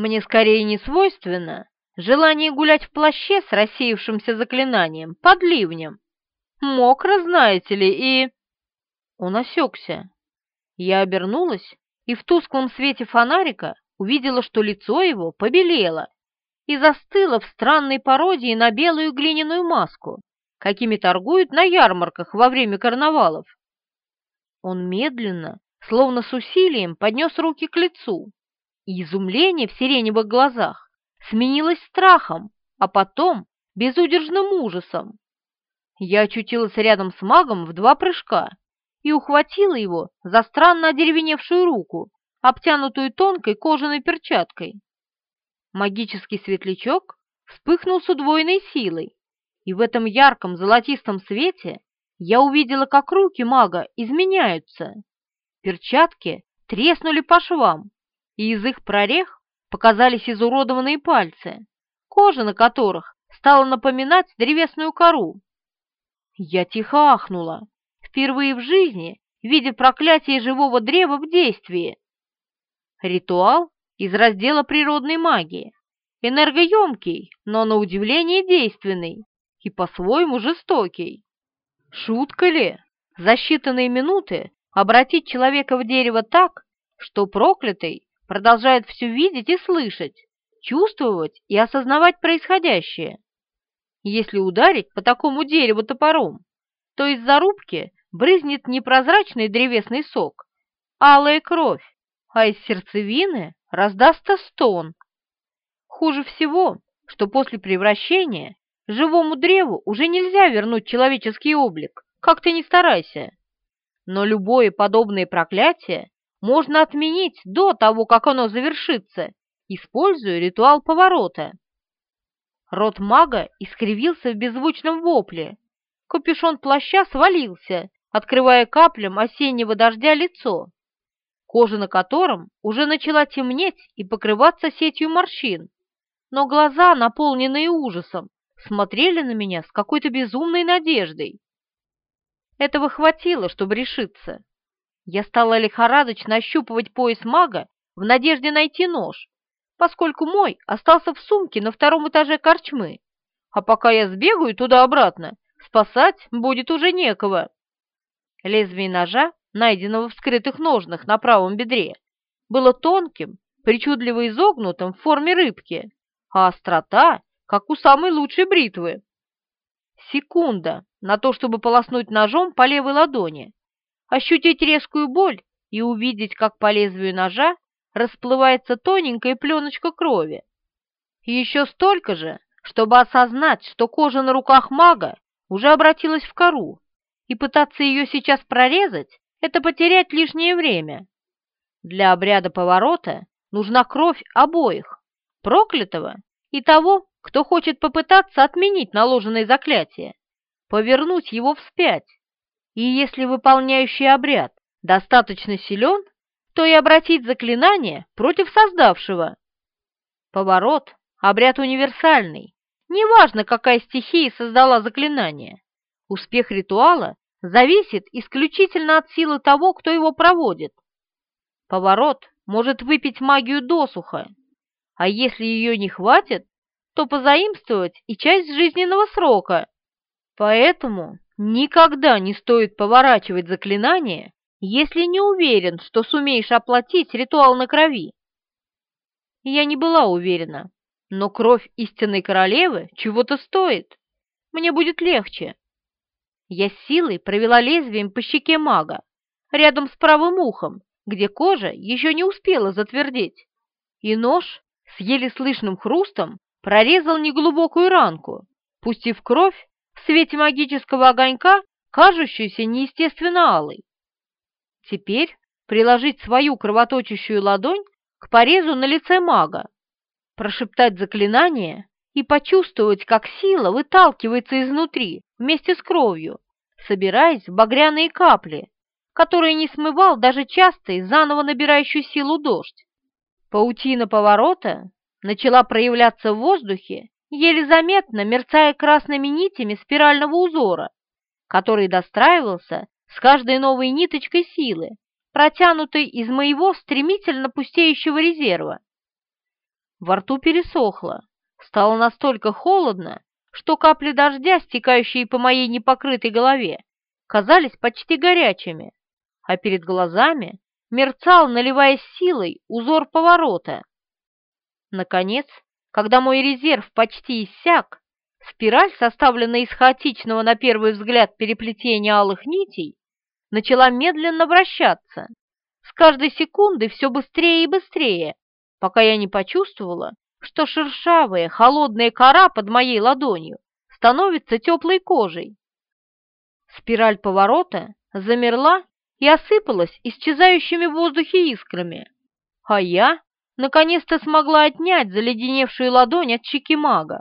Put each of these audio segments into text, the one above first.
Мне скорее не свойственно желание гулять в плаще с рассеявшимся заклинанием под ливнем. Мокро, знаете ли, и...» Он осекся. Я обернулась и в тусклом свете фонарика увидела, что лицо его побелело и застыло в странной пародии на белую глиняную маску, какими торгуют на ярмарках во время карнавалов. Он медленно, словно с усилием, поднес руки к лицу, изумление в сиреневых глазах сменилось страхом, а потом безудержным ужасом. Я очутилась рядом с магом в два прыжка и ухватила его за странно одеревеневшую руку, обтянутую тонкой кожаной перчаткой. Магический светлячок вспыхнул с удвоенной силой, и в этом ярком золотистом свете я увидела, как руки мага изменяются. Перчатки треснули по швам, и из их прорех показались изуродованные пальцы, кожа на которых стала напоминать древесную кору. Я тихо ахнула, впервые в жизни видя проклятие живого древа в действии. Ритуал из раздела природной магии, энергоемкий, но на удивление действенный и по-своему жестокий. Шутка ли за считанные минуты обратить человека в дерево так, что проклятый продолжает все видеть и слышать, чувствовать и осознавать происходящее? Если ударить по такому дереву топором, то из зарубки брызнет не прозрачный древесный сок, а алая кровь, а из сердцевины раздастся стон. Хуже всего, что после превращения живому древу уже нельзя вернуть человеческий облик, как ты ни старайся. Но любое подобное проклятие можно отменить до того, как оно завершится, используя ритуал поворота. Рот мага искривился в беззвучном вопле. Капюшон плаща свалился, открывая каплям осеннего дождя лицо, кожа на котором уже начала темнеть и покрываться сетью морщин, но глаза, наполненные ужасом, смотрели на меня с какой-то безумной надеждой. Этого хватило, чтобы решиться. Я стала лихорадочно ощупывать пояс мага в надежде найти нож, поскольку мой остался в сумке на втором этаже корчмы, а пока я сбегаю туда-обратно, спасать будет уже некого. Лезвие ножа, найденного в скрытых ножнах на правом бедре, было тонким, причудливо изогнутым в форме рыбки, а острота, как у самой лучшей бритвы. Секунда на то, чтобы полоснуть ножом по левой ладони, ощутить резкую боль и увидеть, как по лезвию ножа расплывается тоненькая пленочка крови. И еще столько же, чтобы осознать, что кожа на руках мага уже обратилась в кору, и пытаться ее сейчас прорезать — это потерять лишнее время. Для обряда поворота нужна кровь обоих, проклятого и того, кто хочет попытаться отменить наложенное заклятие, повернуть его вспять. И если выполняющий обряд достаточно силен, то и обратить заклинание против создавшего. Поворот — обряд универсальный, неважно, какая стихия создала заклинание. Успех ритуала зависит исключительно от силы того, кто его проводит. Поворот может выпить магию досуха, а если ее не хватит, то позаимствовать и часть жизненного срока. Поэтому никогда не стоит поворачивать заклинание, если не уверен, что сумеешь оплатить ритуал на крови. Я не была уверена, но кровь истинной королевы чего-то стоит. Мне будет легче. Я силой провела лезвием по щеке мага, рядом с правым ухом, где кожа еще не успела затвердеть, и нож с еле слышным хрустом прорезал неглубокую ранку, пустив кровь в свете магического огонька, кажущуюся неестественно алой. Теперь приложить свою кровоточащую ладонь к порезу на лице мага, прошептать заклинание и почувствовать, как сила выталкивается изнутри вместе с кровью, собираясь в багряные капли, которые не смывал даже частый, заново набирающий силу дождь. Паутина поворота начала проявляться в воздухе, еле заметно мерцая красными нитями спирального узора, который достраивался с каждой новой ниточкой силы, протянутой из моего стремительно пустеющего резерва. Во рту пересохло, стало настолько холодно, что капли дождя, стекающие по моей непокрытой голове, казались почти горячими, а перед глазами мерцал, наливаясь силой, узор поворота. Наконец, когда мой резерв почти иссяк, спираль, составленная из хаотичного на первый взгляд переплетения алых нитей, начала медленно вращаться, с каждой секунды все быстрее и быстрее, пока я не почувствовала, что шершавая, холодная кора под моей ладонью становится теплой кожей. Спираль поворота замерла и осыпалась исчезающими в воздухе искрами, а я наконец-то смогла отнять заледеневшую ладонь от щеки мага.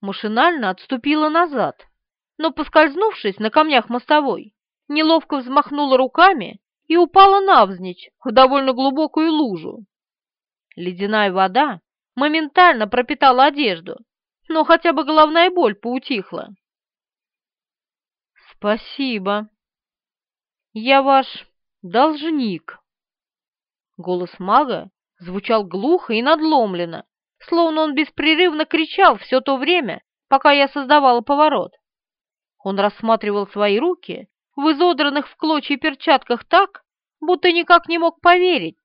Машинально отступила назад, но, поскользнувшись на камнях мостовой, неловко взмахнула руками и упала навзничь в довольно глубокую лужу. Ледяная вода моментально пропитала одежду, но хотя бы головная боль поутихла. «Спасибо. Я ваш должник». Голос мага звучал глухо и надломленно, словно он беспрерывно кричал все то время, пока я создавала поворот. Он рассматривал свои руки в изодранных в клочья перчатках так, будто никак не мог поверить,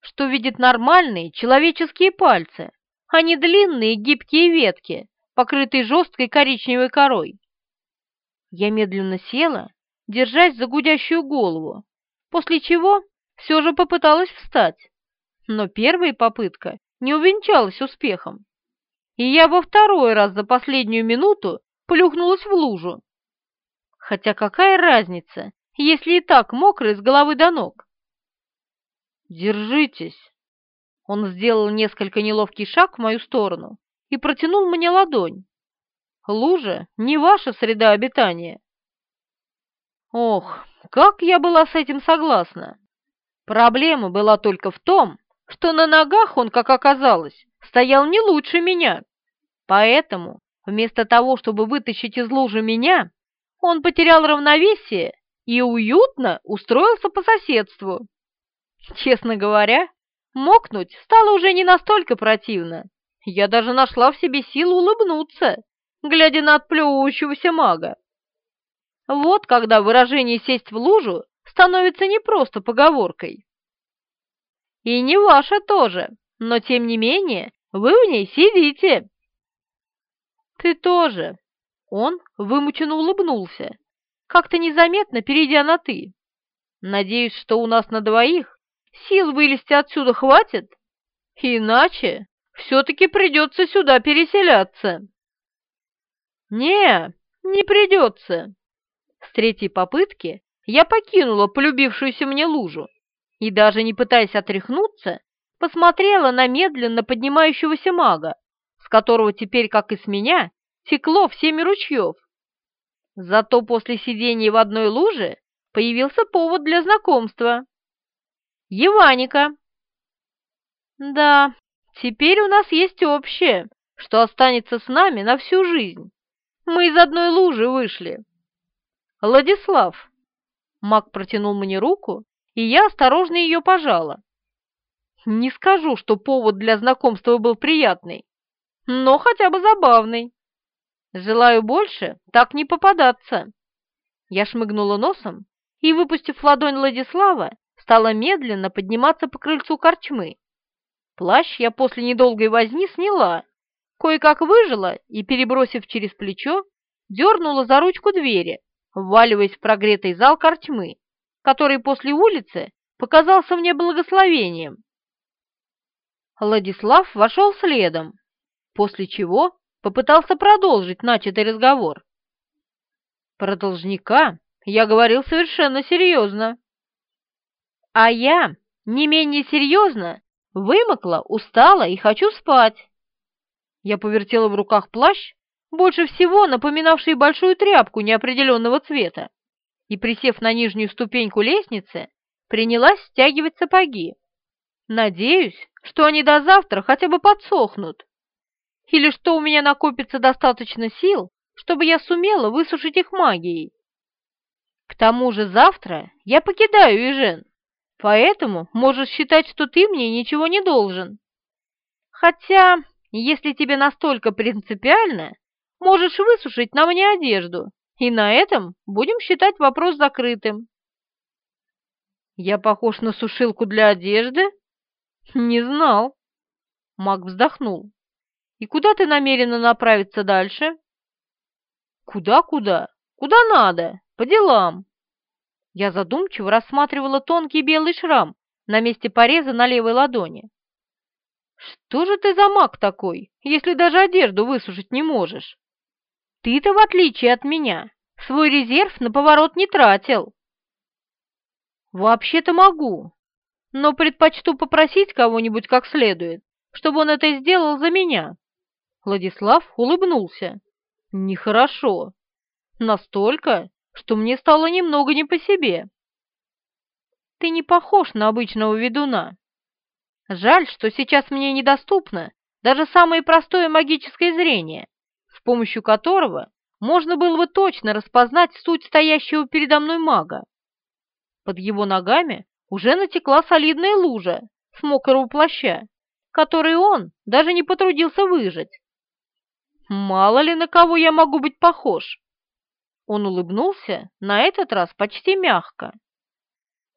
что видит нормальные человеческие пальцы, а не длинные гибкие ветки, покрытые жесткой коричневой корой. Я медленно села, держась за гудящую голову, после чего все же попыталась встать, но первая попытка не увенчалась успехом, и я во второй раз за последнюю минуту плюхнулась в лужу. Хотя какая разница, если и так мокрый с головы до ног? «Держитесь!» Он сделал несколько неловкий шаг в мою сторону и протянул мне ладонь. «Лужа не ваша среда обитания». Ох, как я была с этим согласна! Проблема была только в том, что на ногах он, как оказалось, стоял не лучше меня. Поэтому, вместо того, чтобы вытащить из лужи меня, он потерял равновесие и уютно устроился по соседству. Честно говоря, мокнуть стало уже не настолько противно. Я даже нашла в себе силу улыбнуться, глядя на отплевывающегося мага. Вот когда выражение «сесть в лужу» становится не просто поговоркой. И не ваша тоже, но тем не менее вы в ней сидите. Ты тоже. Он вымученно улыбнулся, как-то незаметно перейдя на «ты». Надеюсь, что у нас на двоих сил вылезти отсюда хватит, иначе все-таки придется сюда переселяться. Не, не придется. С третьей попытки я покинула полюбившуюся мне лужу и, даже не пытаясь отряхнуться, посмотрела на медленно поднимающегося мага, с которого теперь, как и с меня, текло в семь ручьев. Зато после сидения в одной луже появился повод для знакомства. Еваника. Да, теперь у нас есть общее, что останется с нами на всю жизнь. Мы из одной лужи вышли. Владислав. Маг протянул мне руку, и я осторожно ее пожала. Не скажу, что повод для знакомства был приятный, но хотя бы забавный. Желаю больше так не попадаться. Я шмыгнула носом и, выпустив ладонь Владислава, стала медленно подниматься по крыльцу корчмы. Плащ я после недолгой возни сняла, кое-как выжила и, перебросив через плечо, дернула за ручку двери, вваливаясь в прогретый зал корчмы, который после улицы показался мне благословением. Владислав вошел следом, после чего попытался продолжить начатый разговор. Про должника я говорил совершенно серьезно. А я, не менее серьезно, вымокла, устала и хочу спать. Я повертела в руках плащ, больше всего напоминавший большую тряпку неопределенного цвета, и, присев на нижнюю ступеньку лестницы, принялась стягивать сапоги. Надеюсь, что они до завтра хотя бы подсохнут или что у меня накопится достаточно сил, чтобы я сумела высушить их магией. К тому же завтра я покидаю Ижен, поэтому можешь считать, что ты мне ничего не должен. Хотя, если тебе настолько принципиально, можешь высушить на мне одежду, и на этом будем считать вопрос закрытым. Я похож на сушилку для одежды? Не знал. Маг вздохнул. И куда ты намерена направиться дальше? Куда-куда? Куда надо? По делам. Я задумчиво рассматривала тонкий белый шрам на месте пореза на левой ладони. Что же ты за маг такой, если даже одежду высушить не можешь? Ты-то, в отличие от меня, свой резерв на поворот не тратил. Вообще-то могу, но предпочту попросить кого-нибудь как следует, чтобы он это сделал за меня. Владислав улыбнулся. Нехорошо. Настолько, что мне стало немного не по себе. Ты не похож на обычного ведуна. Жаль, что сейчас мне недоступно даже самое простое магическое зрение, помощью которого можно было бы точно распознать суть стоящего передо мной мага. Под его ногами уже натекла солидная лужа с мокрого плаща, который он даже не потрудился выжать. Мало ли на кого я могу быть похож. Он улыбнулся, на этот раз почти мягко.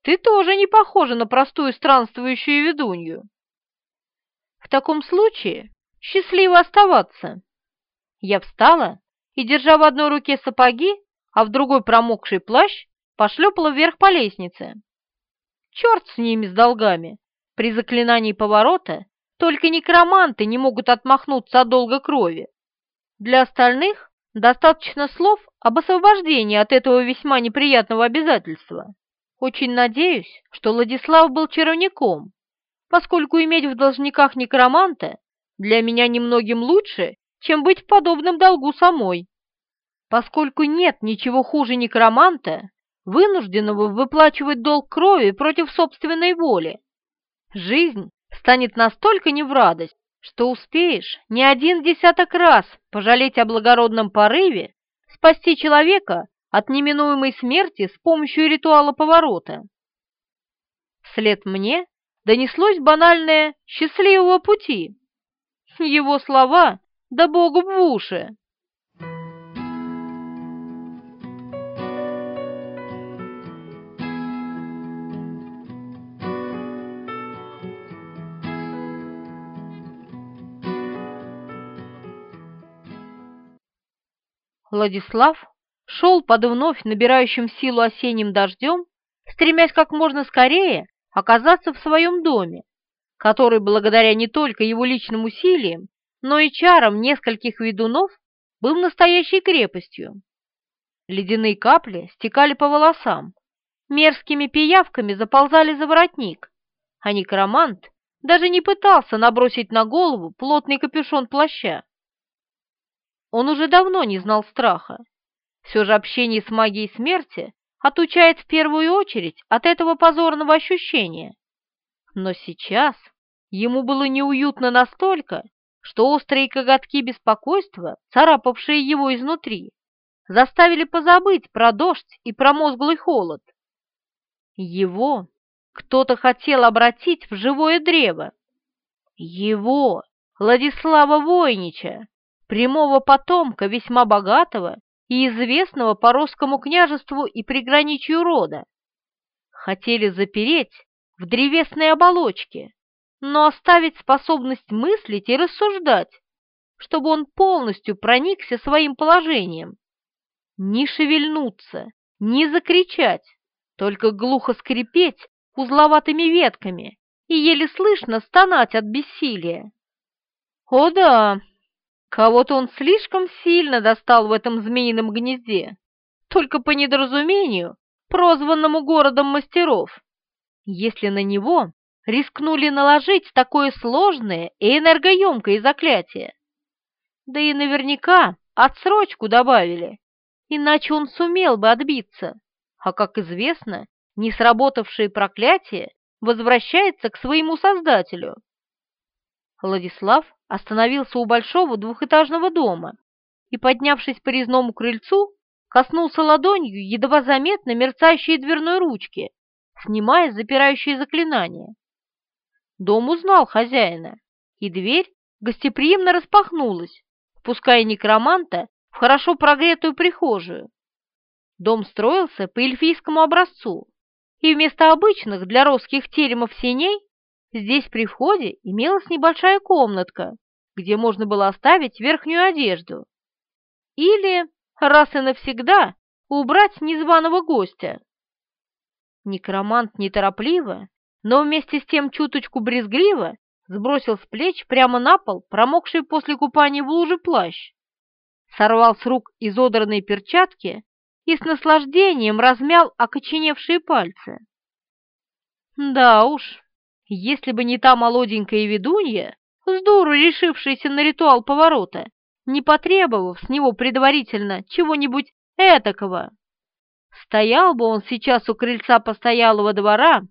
Ты тоже не похожа на простую странствующую ведунью. В таком случае счастливо оставаться. Я встала и, держа в одной руке сапоги, а в другой промокший плащ, пошлепала вверх по лестнице. Черт с ними, с долгами. При заклинании поворота только некроманты не могут отмахнуться от долга крови. Для остальных достаточно слов об освобождении от этого весьма неприятного обязательства. Очень надеюсь, что Владислав был чаровником, поскольку иметь в должниках некроманта для меня немногим лучше, чем быть в подобном долгу самой. Поскольку нет ничего хуже некроманта, вынужденного выплачивать долг крови против собственной воли. Жизнь станет настолько не в радость, что успеешь не один десяток раз пожалеть о благородном порыве спасти человека от неминуемой смерти с помощью ритуала поворота. Вслед мне донеслось банальное «счастливого пути». Его слова «да богу в уши». Владислав шел под вновь набирающим силу осенним дождем, стремясь как можно скорее оказаться в своем доме, который, благодаря не только его личным усилиям, но и чарам нескольких ведунов, был настоящей крепостью. Ледяные капли стекали по волосам, мерзкими пиявками заползали за воротник, а некромант даже не пытался набросить на голову плотный капюшон плаща. Он уже давно не знал страха. Все же общение с магией смерти отучает в первую очередь от этого позорного ощущения. Но сейчас ему было неуютно настолько, что острые коготки беспокойства, царапавшие его изнутри, заставили позабыть про дождь и промозглый холод. Его кто-то хотел обратить в живое древо. Его, Владислава Войнича, прямого потомка весьма богатого и известного по русскому княжеству и приграничью рода. Хотели запереть в древесной оболочке, но оставить способность мыслить и рассуждать, чтобы он полностью проникся своим положением. Не шевельнуться, не закричать, только глухо скрипеть узловатыми ветками и еле слышно стонать от бессилия. О да, Кого-то он слишком сильно достал в этом змеином гнезде, только по недоразумению, прозванному городом мастеров. Если на него рискнули наложить такое сложное и энергоемкое заклятие. Да и наверняка отсрочку добавили, иначе он сумел бы отбиться, а, как известно, не сработавшее проклятие возвращается к своему создателю. Владислав остановился у большого двухэтажного дома и, поднявшись по резному крыльцу, коснулся ладонью едва заметно мерцающей дверной ручки, снимая запирающее заклинание. Дом узнал хозяина и дверь гостеприимно распахнулась, впуская некроманта в хорошо прогретую прихожую. Дом строился по эльфийскому образцу, и вместо обычных для русских теремов синей здесь при входе имелась небольшая комнатка, где можно было оставить верхнюю одежду. Или, раз и навсегда, убрать незваного гостя. Некромант неторопливо, но вместе с тем чуточку брезгливо сбросил с плеч прямо на пол промокший после купания в луже плащ, сорвал с рук изодранные перчатки и с наслаждением размял окоченевшие пальцы. Да уж, если бы не та молоденькая ведунья, с дуру решившаяся на ритуал поворота, не потребовав с него предварительно чего-нибудь этакого, стоял бы он сейчас у крыльца постоялого двора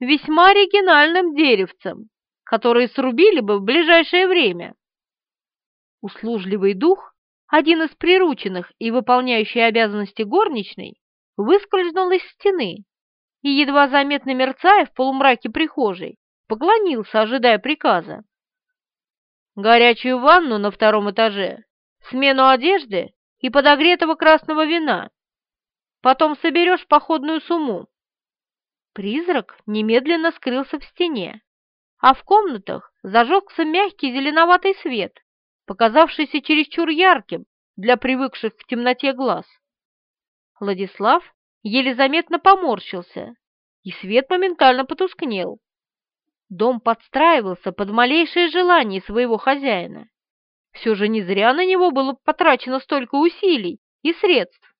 весьма оригинальным деревцем, которые срубили бы в ближайшее время. Услужливый дух один из прирученных и выполняющий обязанности горничной, выскользнул из стены и, едва заметно мерцая в полумраке прихожей, поклонился, ожидая приказа. Горячую ванну на втором этаже, смену одежды и подогретого красного вина. Потом соберешь походную сумму. Призрак немедленно скрылся в стене, а в комнатах зажегся мягкий зеленоватый свет, показавшийся чересчур ярким для привыкших к темноте глаз. Владислав еле заметно поморщился, и свет моментально потускнел. Дом подстраивался под малейшее желание своего хозяина. Все же не зря на него было потрачено столько усилий и средств.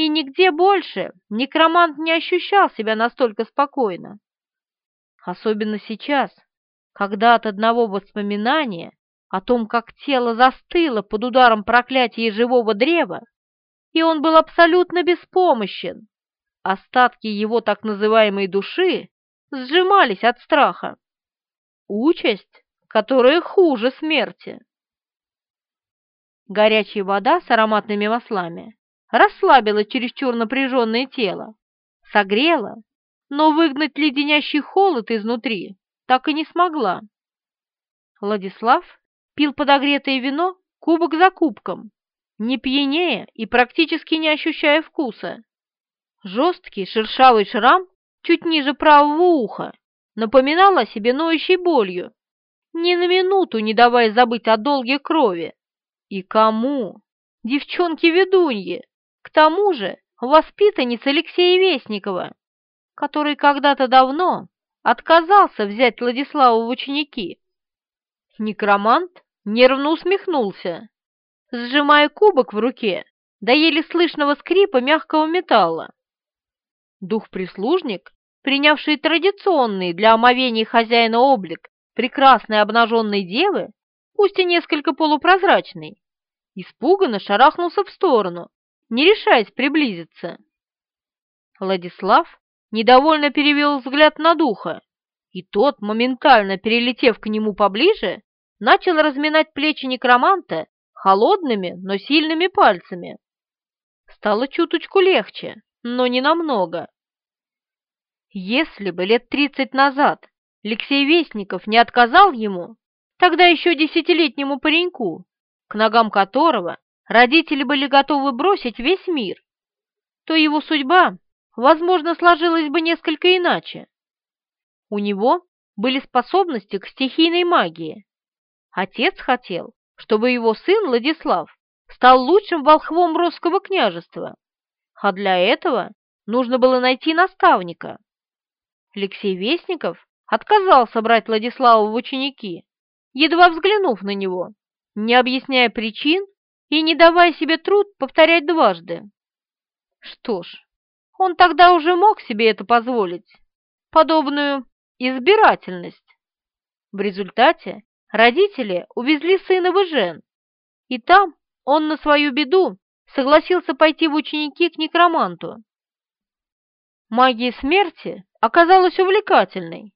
И нигде больше некромант не ощущал себя настолько спокойно. Особенно сейчас, когда от одного воспоминания о том, как тело застыло под ударом проклятия живого древа, и он был абсолютно беспомощен. Остатки его так называемой души сжимались от страха. Участь, которая хуже смерти. Горячая вода с ароматными маслами расслабила чересчур напряженное тело, согрела, но выгнать леденящий холод изнутри так и не смогла. Владислав пил подогретое вино кубок за кубком, не пьянее и практически не ощущая вкуса. Жесткий шершавый шрам чуть ниже правого уха напоминал о себе ноющей болью, ни на минуту не давая забыть о долге крови. И кому? Девчонке-ведунье, к тому же воспитанница Алексея Вестникова, который когда-то давно отказался взять Владислава в ученики. Некромант нервно усмехнулся, сжимая кубок в руке до еле слышного скрипа мягкого металла. Дух-прислужник, принявший традиционный для омовений хозяина облик прекрасной обнаженной девы, пусть и несколько полупрозрачный, испуганно шарахнулся в сторону, не решаясь приблизиться. Владислав недовольно перевел взгляд на духа, и тот, моментально перелетев к нему поближе, начал разминать плечи некроманта холодными, но сильными пальцами. Стало чуточку легче, но не намного. Если бы лет тридцать назад Алексей Вестников не отказал ему, тогда еще десятилетнему пареньку, к ногам которого родители были готовы бросить весь мир, то его судьба, возможно, сложилась бы несколько иначе. У него были способности к стихийной магии, Отец хотел, чтобы его сын Владислав стал лучшим волхвом русского княжества, а для этого нужно было найти наставника. Алексей Вестников отказался брать Владислава в ученики, едва взглянув на него, не объясняя причин и не давая себе труд повторять дважды. Что ж, он тогда уже мог себе это позволить, подобную избирательность. В результате Родители увезли сына в Ижен, и там он на свою беду согласился пойти в ученики к некроманту. Магия смерти оказалась увлекательной.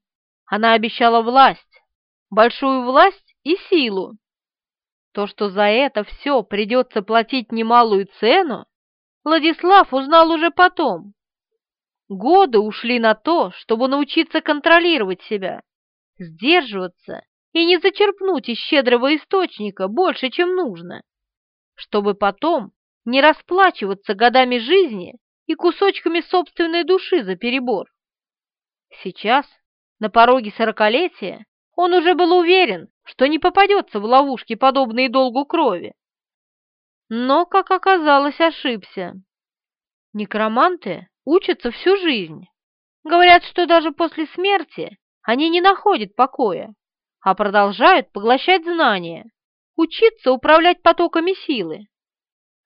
Она обещала власть, большую власть и силу. То, что за это все придется платить немалую цену, Владислав узнал уже потом. Годы ушли на то, чтобы научиться контролировать себя, сдерживаться и не зачерпнуть из щедрого источника больше, чем нужно, чтобы потом не расплачиваться годами жизни и кусочками собственной души за перебор. Сейчас, на пороге сорокалетия, он уже был уверен, что не попадется в ловушки, подобные долгу крови. Но, как оказалось, ошибся. Некроманты учатся всю жизнь. Говорят, что даже после смерти они не находят покоя, а продолжают поглощать знания, учиться управлять потоками силы.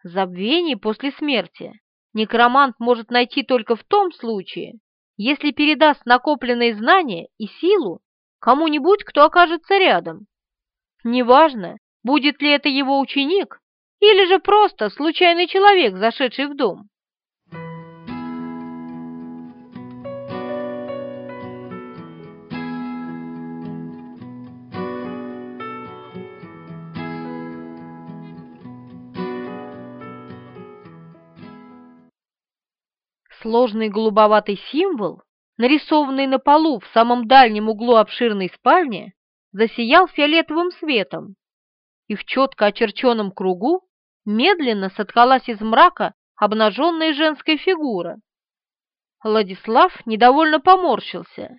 Забвение после смерти некромант может найти только в том случае, если передаст накопленные знания и силу кому-нибудь, кто окажется рядом. Неважно, будет ли это его ученик или же просто случайный человек, зашедший в дом. Сложный голубоватый символ, нарисованный на полу в самом дальнем углу обширной спальни, засиял фиолетовым светом, и в четко очерченном кругу медленно соткалась из мрака обнаженная женская фигура. Владислав недовольно поморщился,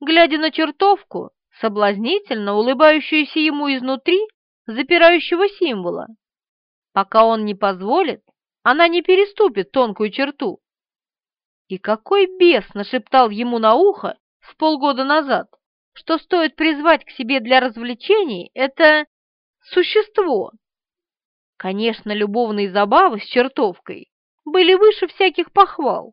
глядя на чертовку, соблазнительно улыбающуюся ему изнутри запирающего символа. Пока он не позволит, она не переступит тонкую черту. И какой бес нашептал ему на ухо с полгода назад, что стоит призвать к себе для развлечений это существо. Конечно, любовные забавы с чертовкой были выше всяких похвал.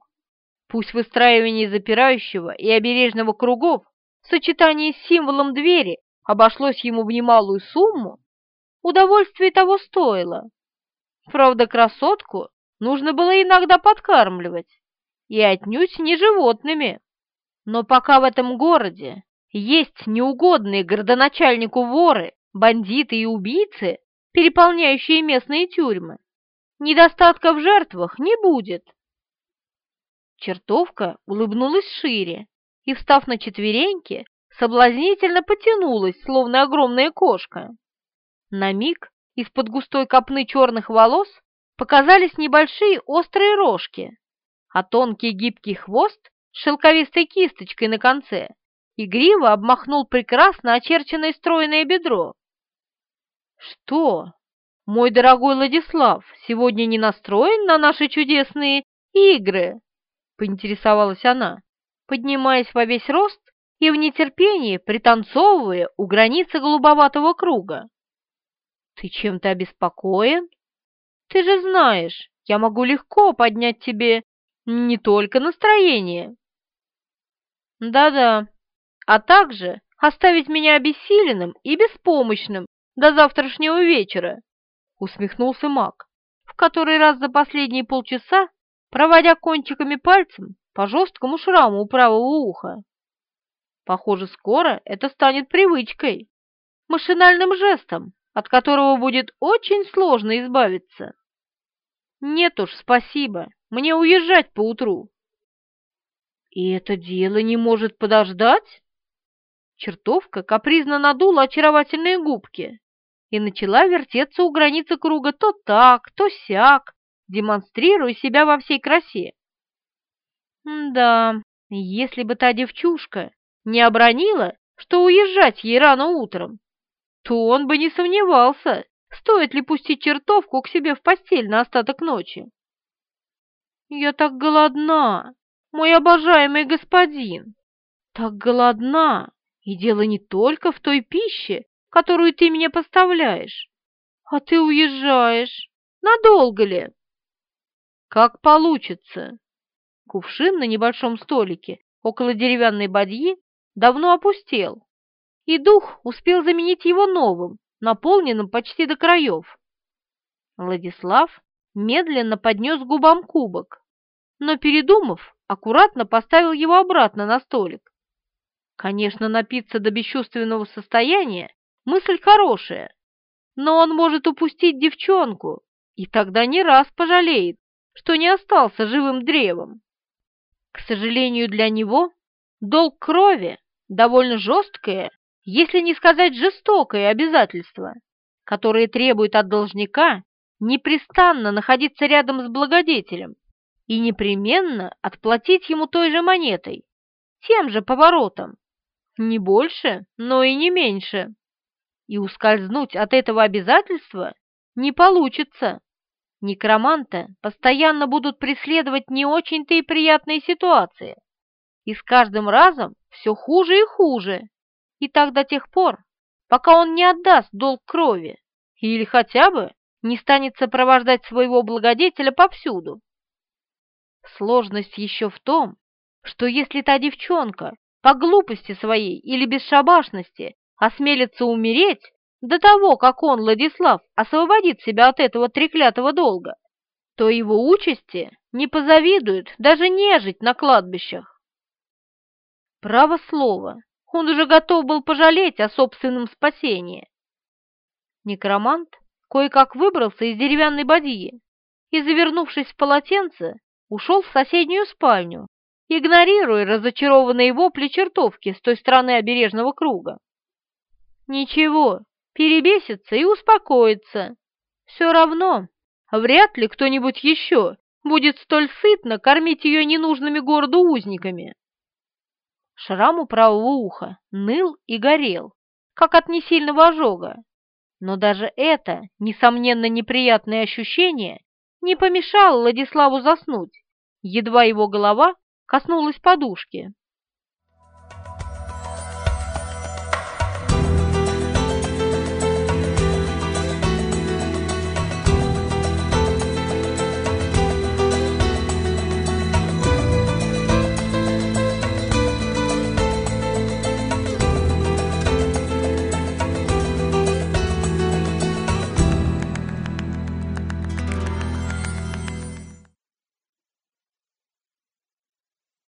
Пусть выстраивание запирающего и обережного кругов в сочетании с символом двери обошлось ему в немалую сумму, удовольствие того стоило. Правда, красотку нужно было иногда подкармливать и отнюдь не животными. Но пока в этом городе есть неугодные городоначальнику воры, бандиты и убийцы, переполняющие местные тюрьмы, недостатка в жертвах не будет. Чертовка улыбнулась шире и, встав на четвереньки, соблазнительно потянулась, словно огромная кошка. На миг из-под густой копны черных волос показались небольшие острые рожки, а тонкий гибкий хвост с шелковистой кисточкой на конце игриво обмахнул прекрасно очерченное стройное бедро. «Что, мой дорогой Владислав сегодня не настроен на наши чудесные игры?» — поинтересовалась она, поднимаясь во весь рост и в нетерпении пританцовывая у границы голубоватого круга. «Ты чем-то обеспокоен? Ты же знаешь, я могу легко поднять тебе не только настроение. Да-да, а также оставить меня обессиленным и беспомощным до завтрашнего вечера, усмехнулся маг, в который раз за последние полчаса проводя кончиками пальцем по жесткому шраму у правого уха. Похоже, скоро это станет привычкой, машинальным жестом, от которого будет очень сложно избавиться. Нет уж, спасибо, мне уезжать поутру. И это дело не может подождать? Чертовка капризно надула очаровательные губки и начала вертеться у границы круга то так, то сяк, демонстрируя себя во всей красе. Да, если бы та девчушка не обронила, что уезжать ей рано утром, то он бы не сомневался, стоит ли пустить чертовку к себе в постель на остаток ночи. «Я так голодна, мой обожаемый господин! Так голодна, и дело не только в той пище, которую ты мне поставляешь. А ты уезжаешь. Надолго ли?» «Как получится!» Кувшин на небольшом столике около деревянной бадьи давно опустел, и дух успел заменить его новым, наполненным почти до краев. Владислав медленно поднес губам кубок, но, передумав, аккуратно поставил его обратно на столик. Конечно, напиться до бесчувственного состояния – мысль хорошая, но он может упустить девчонку, и тогда не раз пожалеет, что не остался живым древом. К сожалению для него, долг крови – довольно жесткое, если не сказать жестокое обязательство, которое требует от должника непрестанно находиться рядом с благодетелем и непременно отплатить ему той же монетой, тем же поворотом, не больше, но и не меньше. И ускользнуть от этого обязательства не получится. Некроманта постоянно будут преследовать не очень-то и приятные ситуации, и с каждым разом все хуже и хуже, и так до тех пор, пока он не отдаст долг крови или хотя бы не станет сопровождать своего благодетеля повсюду. Сложность еще в том, что если та девчонка по глупости своей или бесшабашности осмелится умереть до того, как он, Владислав, освободит себя от этого треклятого долга, то его участи не позавидуют даже нежить на кладбищах. Право слово, он уже готов был пожалеть о собственном спасении. Некромант кое-как выбрался из деревянной бадьи и, завернувшись в полотенце, ушел в соседнюю спальню, игнорируя разочарованные вопли чертовки с той стороны обережного круга. Ничего, перебесится и успокоится. Все равно, вряд ли кто-нибудь еще будет столь сытно кормить ее ненужными городу узниками. Шрам у правого уха ныл и горел, как от несильного ожога. Но даже это, несомненно, неприятное ощущение не помешало Владиславу заснуть, едва его голова коснулась подушки.